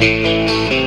Música